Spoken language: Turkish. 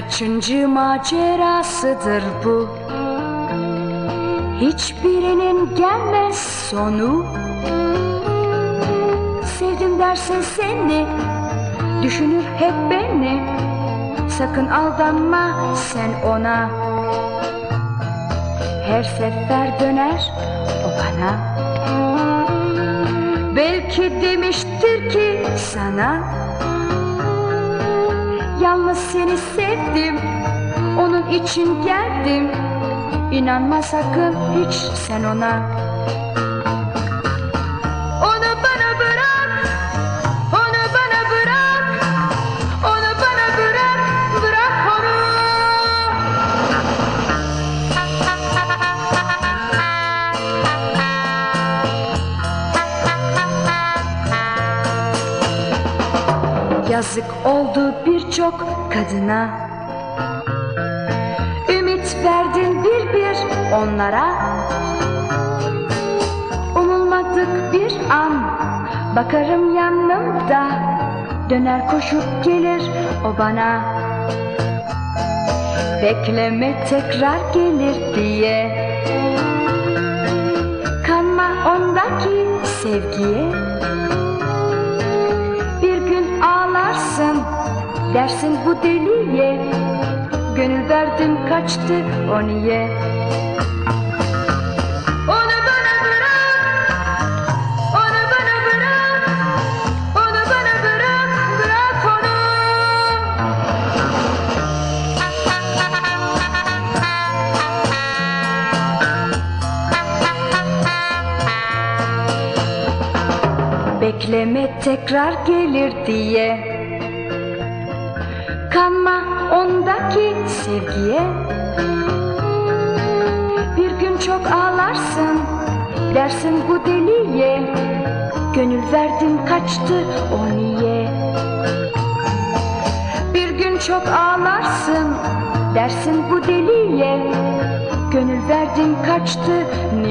Kaçıncı macerasıdır bu? Hiçbirinin gelmez sonu. Sevdim dersin seni Düşünür hep beni Sakın aldanma sen ona. Her sefer döner o bana. Belki demiştir ki sana Yalnız seni sevdim Onun için geldim. İnanma sakın hiç sen ona Yazık oldu birçok kadına. Ümit verdin bir bir onlara. Umulmadık bir an Bakarım yanımda. Döner koşup gelir o bana. Bekleme tekrar gelir diye. Kanma ondaki sevgiye dersin bu deliye Gönül verdim kaçtı o niye Onu bana bırak Onu bana bırak Onu bana bırak Bırak onu. Bekleme tekrar gelir diye Kanma ondaki sevgiye. Bir gün çok ağlarsın Dersin bu deliye. Gönül verdim kaçtı o niye? Bir gün çok ağlarsın Dersin bu deliye. Gönül verdim kaçtı niye